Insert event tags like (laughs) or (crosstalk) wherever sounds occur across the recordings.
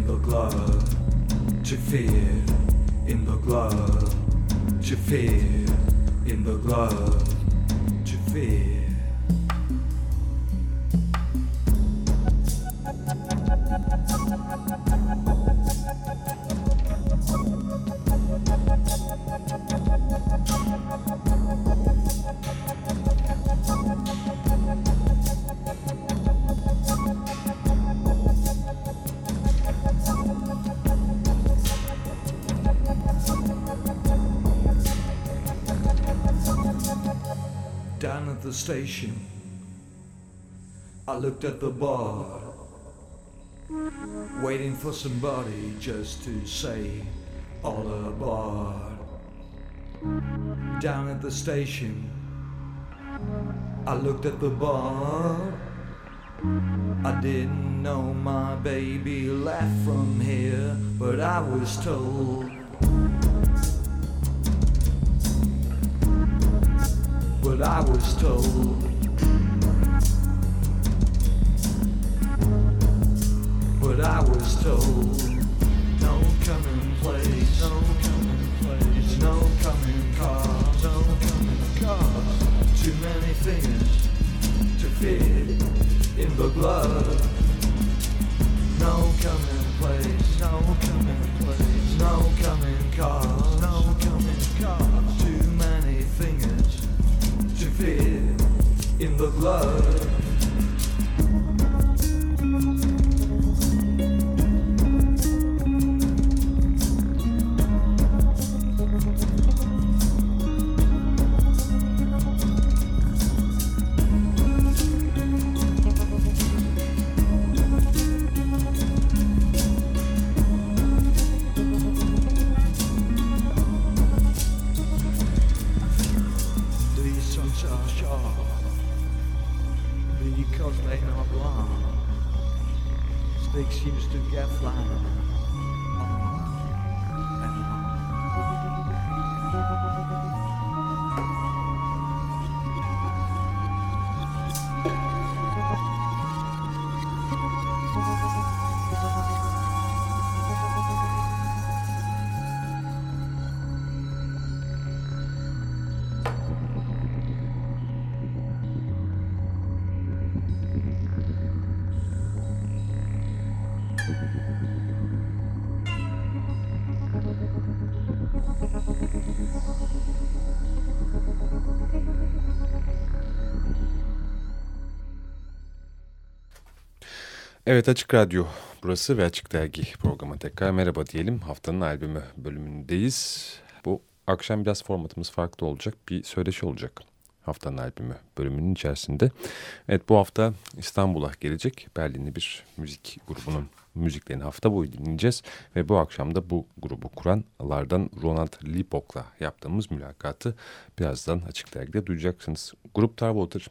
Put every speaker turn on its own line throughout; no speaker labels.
in the glove, to fear in the glove, to fear in the glove, to fear. At the station, I looked at the bar, waiting for somebody just to say, all aboard. Down at the station, I looked at the bar. I didn't know my baby left from here, but I was told. But I was told. But I was told. No coming place, no coming place, no coming cars, no coming cars. Too many fingers to fit in the glove. No coming place, no coming place, no coming cars, no to fit in the glove. die kast helemaal blauw. Steek to get fly.
Evet Açık Radyo burası ve Açık Dergi programı tekrar merhaba diyelim. Haftanın albümü bölümündeyiz. Bu akşam biraz formatımız farklı olacak. Bir söyleşi olacak haftanın albümü bölümünün içerisinde. Evet bu hafta İstanbul'a gelecek Berlinli bir müzik grubunun müziklerini hafta boyu dinleyeceğiz. Ve bu akşam da bu grubu kuranlardan Ronald Lipok'la yaptığımız mülakatı birazdan Açık Dergi'de duyacaksınız. Grup Tarwater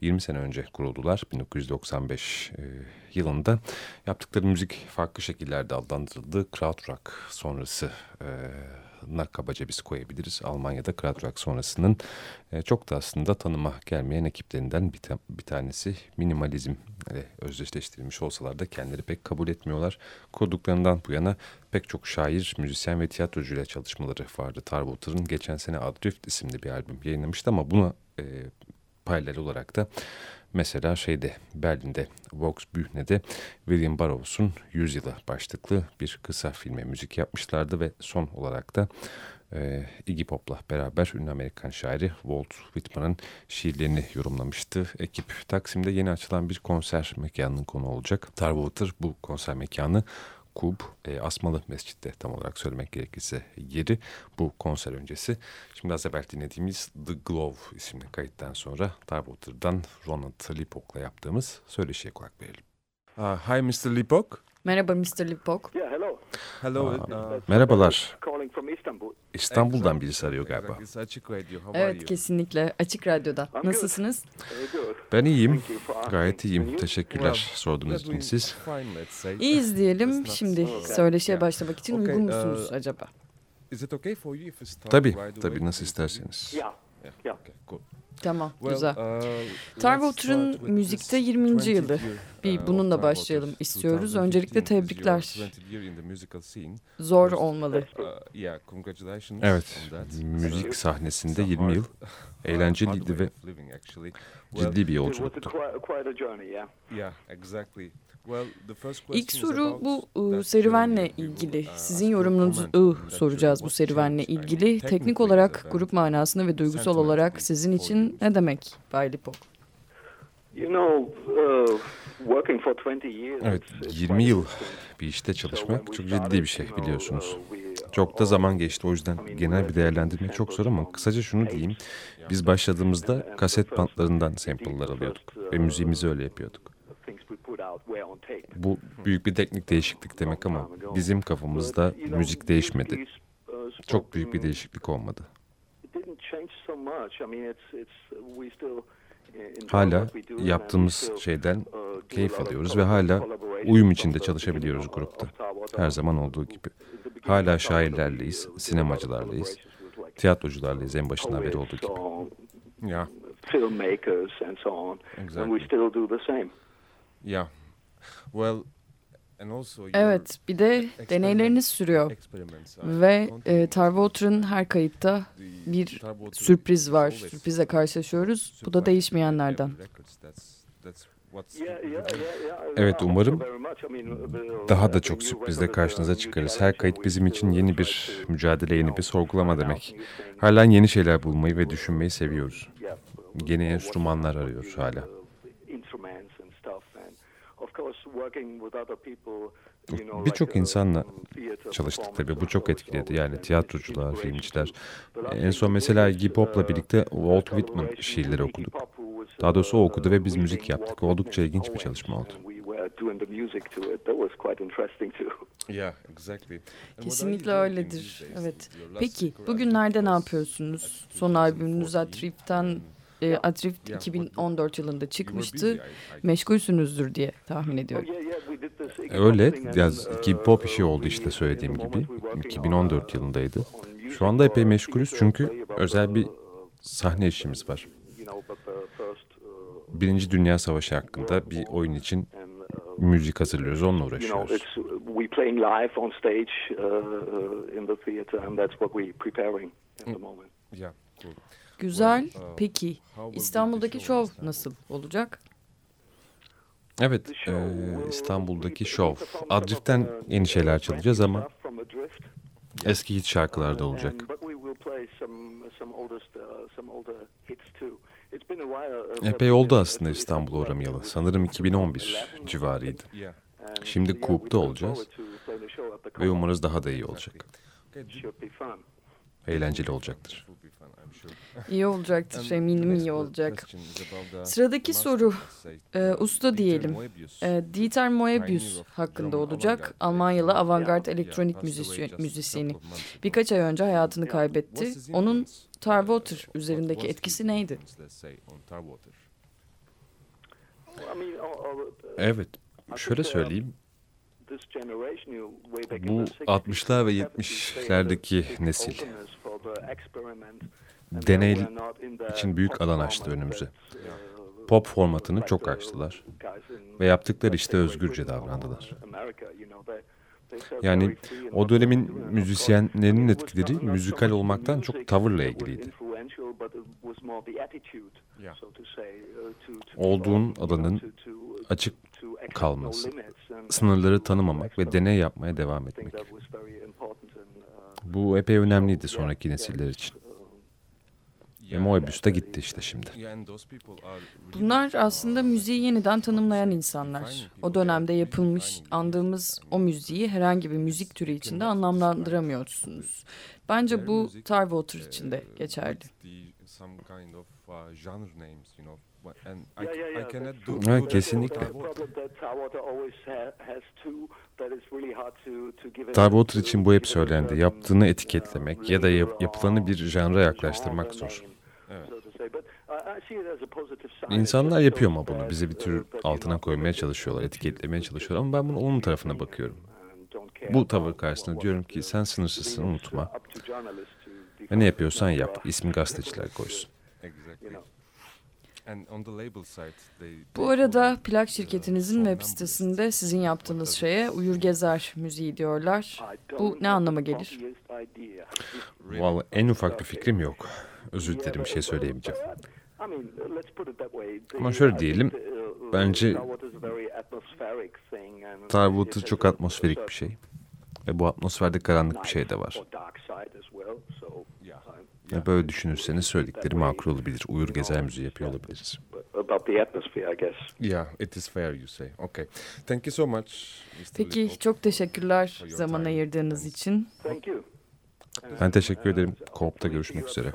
20 sene önce kuruldular 1995 e, yılında. Yaptıkları müzik farklı şekillerde adlandırıldı. Krautrock sonrası e, na kabaca biz koyabiliriz. Almanya'da Krautrock sonrasının e, çok da aslında tanıma gelmeyen ekiplerinden bir, ta bir tanesi minimalizm ile özdeşleştirilmiş olsalar da kendileri pek kabul etmiyorlar. Kurduklarından bu yana pek çok şair, müzisyen ve tiyatrocuyla çalışmaları vardı. Tarwater'ın geçen sene Adrift isimli bir albüm yayınlamıştı ama buna e, paralel olarak da mesela şeyde Berlin'de Volksbühne'de William Burroughs'un Yüzyılı başlıklı bir kısa filme müzik yapmışlardı ve son olarak da e, Iggy Pop'la beraber ünlü Amerikan şairi Walt Whitman'ın şiirlerini yorumlamıştı. Ekip Taksim'de yeni açılan bir konser mekanının konu olacak. Tarwater bu konser mekanı Kub, e, Asmalı Mescid'de tam olarak söylemek gerekirse yeri bu konser öncesi. Şimdi az evvel dinlediğimiz The Glove isimli kayıttan sonra Tarwater'dan Ronald Lipok'la yaptığımız söyleşiye kulak verelim. Uh, hi Mr. Lipok.
Merhaba Mr. Lipok.
Yeah, hello.
Hello.
Uh,
merhabalar. İstanbul'dan birisi arıyor galiba.
How are
Evet kesinlikle Açık Radyo'da. Nasılsınız?
Good.
Ben iyiyim. Gayet iyiyim. Teşekkürler sorduğunuz için siz.
İyiyiz diyelim. Şimdi söyleşiye başlamak için uygun
uh,
musunuz acaba?
Tabii, tabii nasıl isterseniz.
Tamam, güzel.
uh,
Tarve
let's
Otur'un
start with
müzikte
this
20.
20th
yılı. Bir
uh,
bununla başlayalım istiyoruz.
2015
Öncelikle tebrikler.
20th year in the musical scene.
Zor olmalı.
Uh, yeah, congratulations
Evet, (laughs) müzik sahnesinde
Some
20 yıl (laughs) eğlenceliydi ve ciddi bir yolculuktu.
İlk soru bu ıı, serüvenle ilgili.
uh,
Sizin yorumunuzu soracağız bu serüvenle ilgili. Teknik olarak grup manasında ve duygusal olarak sizin için ne demek Bay Lipok?
You know, uh, working for 20 years.
Evet,
it's- it's
20
quite
yıl bir işte çalışmak çok ciddi bir şey biliyorsunuz.
uh,
Çok da zaman geçti o yüzden genel bir
were
değerlendirmek çok zor ama kısaca şunu diyeyim. Biz başladığımızda kaset bantlarından sample'lar alıyorduk ve müziğimizi öyle yapıyorduk. Bu büyük bir teknik değişiklik demek ama bizim kafamızda müzik değişmedi.
uh,
Çok büyük bir değişiklik olmadı. Hala
and
yaptığımız şeyden
uh,
keyif alıyoruz ve hala uyum içinde çalışabiliyoruz grupta. Her zaman olduğu gibi. Hala şairlerleyiz, sinemacılarlayız, tiyatrocularlayız en başından beri olduğu gibi.
or
Yeah,
filmmakers and so on. And
exactly.
we still do the same.
Yeah. Well, and
Evet, bir de deneyleriniz sürüyor. Ve e, Otur'un her kayıtta bir sürpriz var.
always
Sürprize karşılaşıyoruz. Bu da değişmeyenlerden.
Evet, umarım
mean, the-
Daha da çok sürprizle
record,
karşınıza
uh,
çıkarız. Her kayıt bizim için yeni bir mücadele, yeni bir sorgulama demek. Halen yeni şeyler bulmayı ve düşünmeyi seviyoruz. Yeni
uh,
enstrümanlar arıyoruz hala.
you, uh, instruments and stuff. And of course, working with other people, you know,
Birçok
uh,
insanla çalıştık tabii. Bu çok etkiledi. Yani tiyatrocular, filmciler. En son mesela Iggy Pop'la
uh,
birlikte Walt Whitman şiirleri okuduk. Daha doğrusu o
uh,
okudu ve biz müzik yaptık. Oldukça ilginç bir çalışma oldu.
Kesinlikle öyledir. Evet. Peki bugünlerde ne yapıyorsunuz? Son albümünüz
2014.
E, Atrift
Yeah,
2014 yılında çıkmıştı. Meşgulsünüzdür diye tahmin
Oh,
ediyorum.
Iggy
Öyle yaz
uh,
Pop işi oldu işte söylediğim gibi.
moment we were working
2014
on, uh,
yılındaydı. Şu anda epey
for
meşgulüz çünkü özel bir sahne işimiz var.
uh,
Birinci Dünya Savaşı hakkında bir oyun için
uh,
müzik hazırlıyoruz. Onunla uğraşıyoruz.
it's we playing live on stage uh, uh, in the theater, and that's what we're preparing at the moment.
Yeah.
Güzel.
Uh,
Peki İstanbul'daki
show
şov nasıl olacak?
Evet,
will-
İstanbul'daki şov. Adrift'ten yeni şeyler çalacağız ama eski hit şarkılar da olacak.
Uh, uh,
Epey oldu aslında İstanbul'a
Istanbul.
uğramayalı. Sanırım 2011 civarıydı. Şimdi Coop'ta olacağız. Ve umarız daha da iyi olacak. Eğlenceli olacaktır.
İyi olacaktır. Eminim iyi olacak. Sıradaki soru, e, usta diyelim. E, Dieter Moebius hakkında olacak. Almanyalı avantgard elektronik müzisyen, müzisyeni. Birkaç ay önce hayatını kaybetti. Onun
what
üzerindeki etkisi neydi?
Tarwater?
Uh,
Evet, şöyle
uh,
söyleyeyim. Bu
the 60s,
60'lar ve
70s,
70'lerdeki
they had a big
nesil
openness for the experiment, and
deney
they were not in the
için büyük alan açtı önümüze.
uh,
Pop formatını çok
the
açtılar. Ve yaptıkları işte özgürce davrandılar. Yani o dönemin müzisyenlerinin etkileri müzikal olmaktan çok tavırla ilgiliydi. Olduğun alanın açık kalması,
and-
sınırları tanımamak ve deney yapmaya devam etmek.
uh,
Bu epey önemliydi
so,
sonraki nesiller için.
uh,
Ve Moebius da gitti işte şimdi.
Bunlar
uh,
aslında müziği yeniden tanımlayan insanlar. O dönemde yapılmış, andığımız o müziği herhangi bir müzik türü içinde anlamlandıramıyorsunuz. Bence bu
uh,
için de geçerli.
Uh, genre names, you know, and I,
Yeah, yeah,
I
yeah,
cannot do.
That's
kesinlikle.
Tarwater always ha- has too, that it's really hard to- to give it-
Tarwater
to
için bu hep söylendi.
certain,
Yaptığını
uh,
etiketlemek ya da yap- yapılanı bir janra yaklaştırmak zor.
Evet.
sign.
İnsanlar yapıyor ama bunu. Bizi bir
uh,
tür altına koymaya çalışıyorlar, etiketlemeye çalışıyorlar. Ama ben bunun olumlu tarafına bakıyorum. Bu tavır karşısında diyorum ki sen sınırsızsın unutma.
uh,
Ve
define
ne yapıyorsan yap. İsmi gazeteciler koysun.
Exactly.
You know.
And on the label side, they,
Bu
they
arada plak
uh,
şirketinizin web sitesinde sizin yaptığınız şeye Uyur Gezer müziği diyorlar. Bu ne anlama gelir?
Vallahi en ufak bir fikrim yok. Özür dilerim bir şey söyleyemeyeceğim. Ama şöyle diyelim,
the, uh,
bence
it
çok atmosferik bir şey. Ve bu atmosferde karanlık bir şey de var. Ve böyle düşünürseniz söyledikleri makul olabilir. Uyur gezer müziği yapıyor olabiliriz.
about the atmosphere, I guess.
Yeah, it is fair you say. Okay. Thank you so much. Mr.
Peki çok teşekkürler zaman ayırdığınız için.
Thank you.
Ben teşekkür ederim. Co-op'ta görüşmek üzere.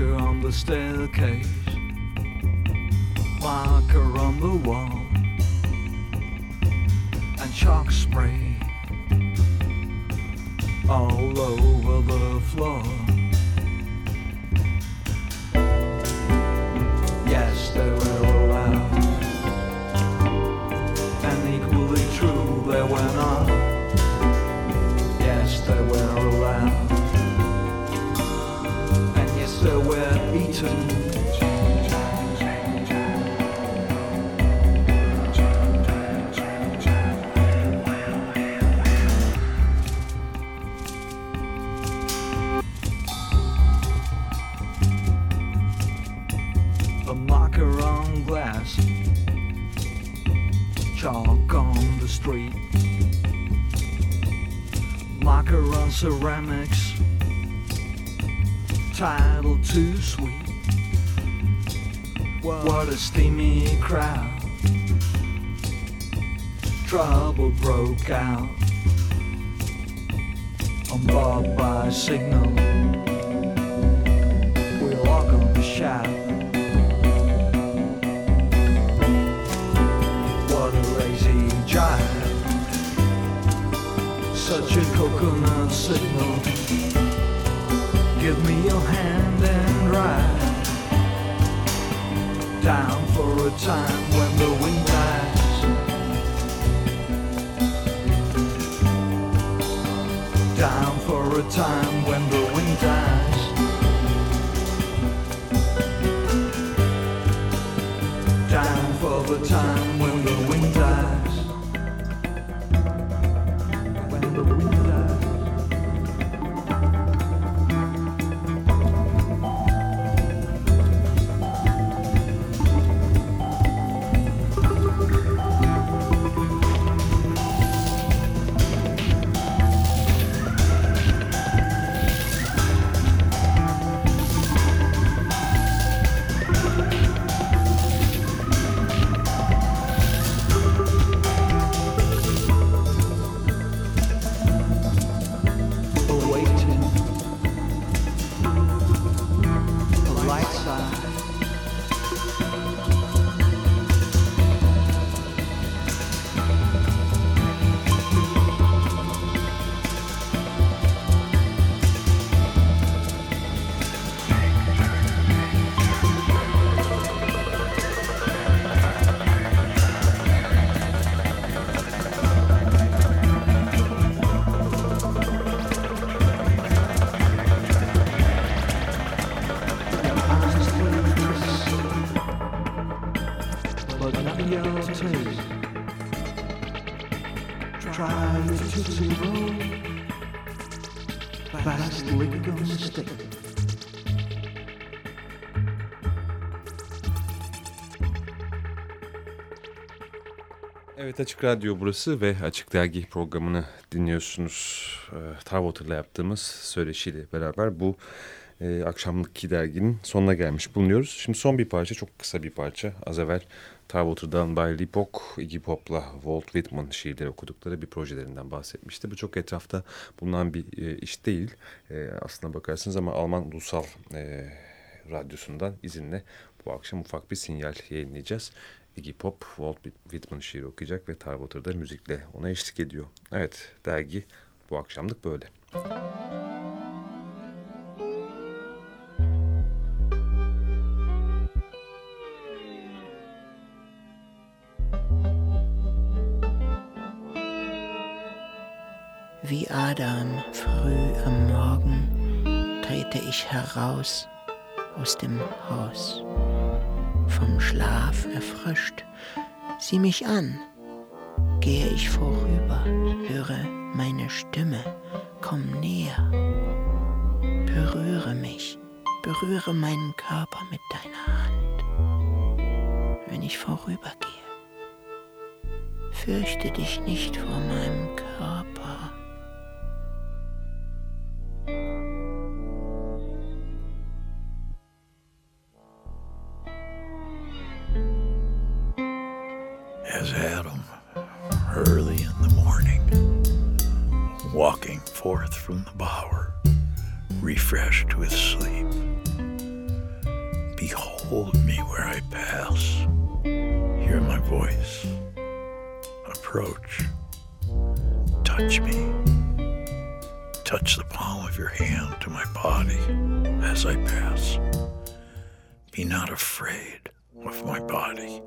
Marker on the staircase, marker on the wall, and chalk spray all over the floor. Thank you. A steamy crowd. Trouble broke out on board by signal. We're all gonna shout. What a lazy jive. Such a coconut signal. Give me your hand and ride down for a time when the wind dies. Down for a time when the
Evet Açık Radyo burası ve Açık Dergi programını dinliyorsunuz. Ee, Tarwater'la yaptığımız söyleşiyle beraber bu e, akşamlık derginin sonuna gelmiş bulunuyoruz. Şimdi son bir parça, çok kısa bir parça. Az evvel Tarwater'dan Bay Lipok, Iggy Pop'la Walt Whitman şiirleri okudukları bir projelerinden bahsetmişti. Bu çok etrafta bulunan bir e, iş değil. E, aslına bakarsınız ama Alman Ulusal e, Radyosu'ndan izinle bu akşam ufak bir sinyal yayınlayacağız. Iggy Pop, Walt Whitman şiiri okuyacak ve Tarwater'da müzikle ona eşlik ediyor. Evet, dergi bu akşamlık böyle.
Wie Adam früh am Morgen trete ich heraus aus dem Haus. Vom Schlaf erfrischt, sieh mich an, gehe ich vorüber, höre meine Stimme, komm näher, berühre mich, berühre meinen Körper mit deiner Hand, wenn ich vorübergehe. Fürchte dich nicht vor meinem Körper.
Early in the morning, walking forth from the bower, refreshed with sleep. Behold me where I pass, hear my voice, approach, touch me, touch the palm of your hand to my body as I pass. Be not afraid of my body